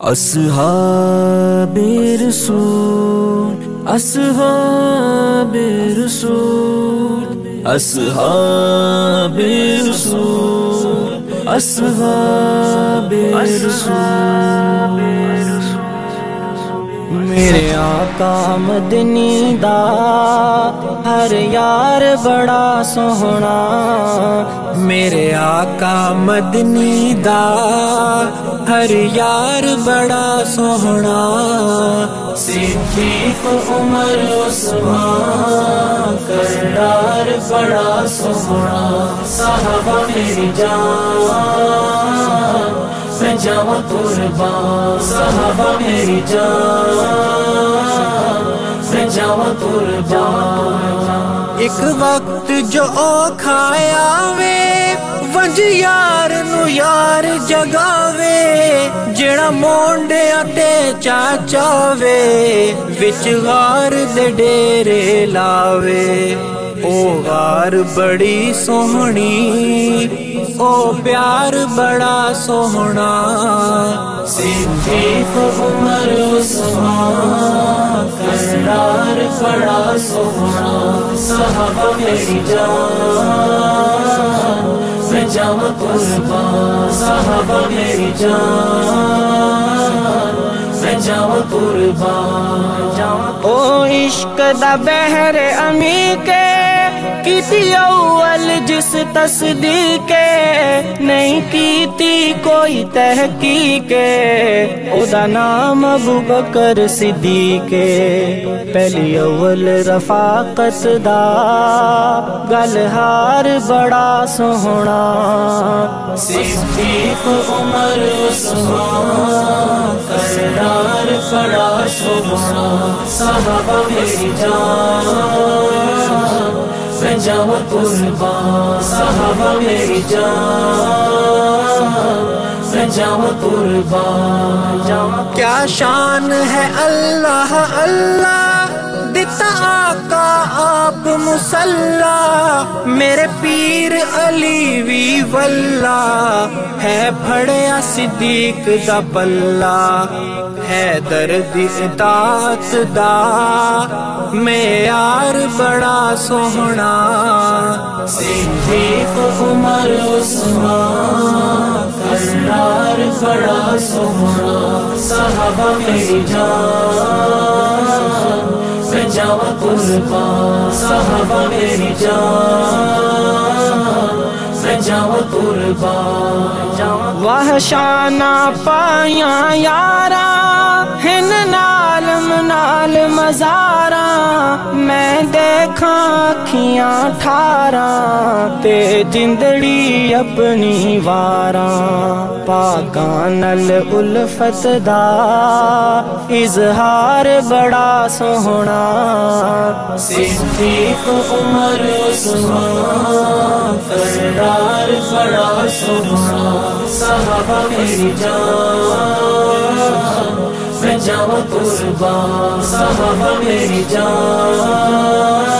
اصحاب رسول اصحاب رسول اصحاب رسول اصحاب رسول میرے آقا مدنی دا، ہر یار بڑا سوہنا، میرے آقا مدنی دا، ہر یار بڑا سوہنا۔ صدیق عمر عثمان، کردار بڑا سوہنا۔ صحابہ میری جان، میں جاؤں قربان۔ صحابہ میری جان، میں جاؤں قربان۔ ਇੱਕ ਵਕਤ ਜੋ ਖਾਇਆ ਵੇ ਵੰਜ ਯਾਰ ਨੂੰ ਯਾਰ ਜਗਾਵੇ, ਜਿਹੜਾ ਮੋਂਡਿਆਂ ਤੇ ਚਾਚਾਵੇ ਵਿੱਚ ਗਾਰ ਦੇ ਡੇਰੇ ਲਾਵੇ। ਉਹ ਗਾਰ ਬੜੀ ਸੋਹਣੀ, ਉਹ ਪਿਆਰ ਬੜਾ ਸੋਹਣਾ, ਸਿੰਧੀ ਕੋ ਉਮਰ ਉਸਮਾਨ। کردار بڑا سونا صحابہ میری جان، میں جام قربان صحابہ میری جان، میں جام قربان او عشق دا بہر امی کے کیتی اول جس تصدیق نہیں کیتی کوئی تحقیق او دا نام ابو بکر صدیق پہلی اول رفاقت دا۔ گلہار بڑا سوہنا۔ صدیق عمر عثمان کردار بڑا سوہنا۔ صحابہ میری جان۔ میں قربان صحابہ میری جان میں قربان کیا شان ہے اللہ اللہ دیتا آقا آپ مسلح، میرے پیر علی وی واللہ ہے پھڑیا صدیق دا پلہ ہے درد اطاعت دا۔ معیار بڑا سوہنا۔ صدیق عمر عثمان کردار بڑا سوہنا۔ صحابہ میری جان، میں جاؤں قربان۔ صحابہ میری جان۔ وہ شانہ پایا یارا، ہن نال منال مزارا۔ میں دیکھا کھیاں ٹھارا، تے جندڑی اپنی واراں پاکانل الفت دا اظہار بڑا سوہنا۔ صدیق عمر عثمان کردار بڑا سوہنا۔ صحابہ میری جان، میں جاؤں قربان۔ صحابہ میری جان۔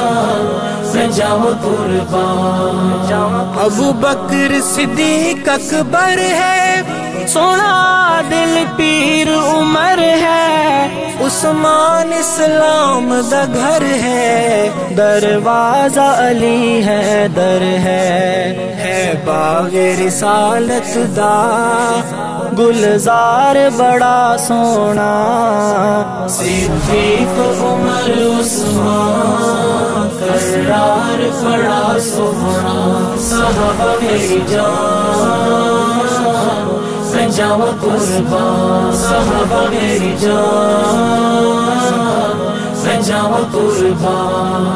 میں جاؤں قربان. ابو بکر صدیق اکبر ہے، سونا دل پیر عمر ہے، عثمان اسلام دا گھر ہے، دروازہ علی ہے در ہے ہے باغ رسالت دا گلزار بڑا سونا۔ صدیق عمر عثمان کردار بڑا سوہنا صحابہ میری جان میں جاؤں قربان، صحابہ میری جان۔ میں جاؤں قربان